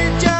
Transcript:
just